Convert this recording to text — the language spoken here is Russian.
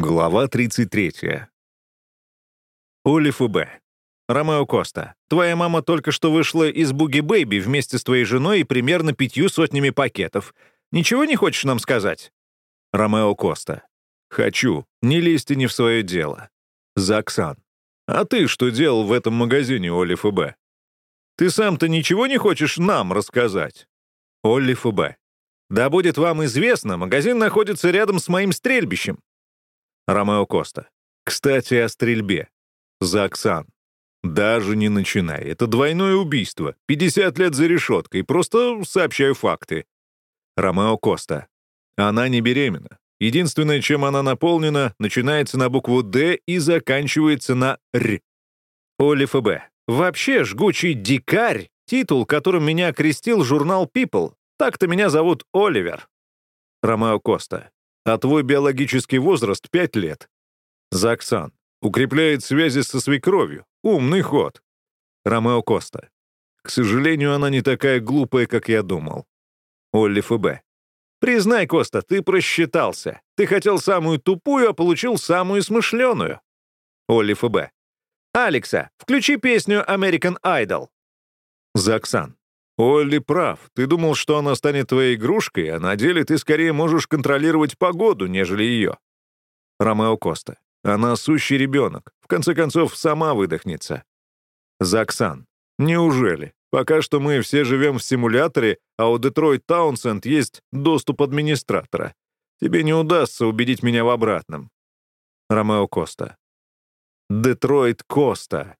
Глава 33. Олив и Б. Ромео Коста, твоя мама только что вышла из Буги Бэйби вместе с твоей женой и примерно пятью сотнями пакетов. Ничего не хочешь нам сказать? Ромео Коста. Хочу. Не лезьте не в свое дело. Заксан. А ты что делал в этом магазине, Олив и Б? Ты сам-то ничего не хочешь нам рассказать? Олив и Б. Да будет вам известно, магазин находится рядом с моим стрельбищем. Ромео Коста. Кстати, о стрельбе. За Оксан. Даже не начинай. Это двойное убийство. 50 лет за решеткой. Просто сообщаю факты. Ромео Коста. Она не беременна. Единственное, чем она наполнена, начинается на букву «Д» и заканчивается на «Р». Олив и Б. Вообще, жгучий дикарь — титул, которым меня окрестил журнал People. Так-то меня зовут Оливер. Ромео Коста. А твой биологический возраст — пять лет. Заксан. Укрепляет связи со свекровью. Умный ход. Ромео Коста. К сожалению, она не такая глупая, как я думал. Олли ФБ. Признай, Коста, ты просчитался. Ты хотел самую тупую, а получил самую смышленую. Олли ФБ. Алекса, включи песню American Idol. Заксан. Олли прав. Ты думал, что она станет твоей игрушкой, а на деле ты скорее можешь контролировать погоду, нежели ее. Ромео Коста. Она сущий ребенок. В конце концов, сама выдохнется. Заксан. Неужели? Пока что мы все живем в симуляторе, а у Детройт Таунсенд есть доступ администратора. Тебе не удастся убедить меня в обратном. Ромео Коста. Детройт Коста.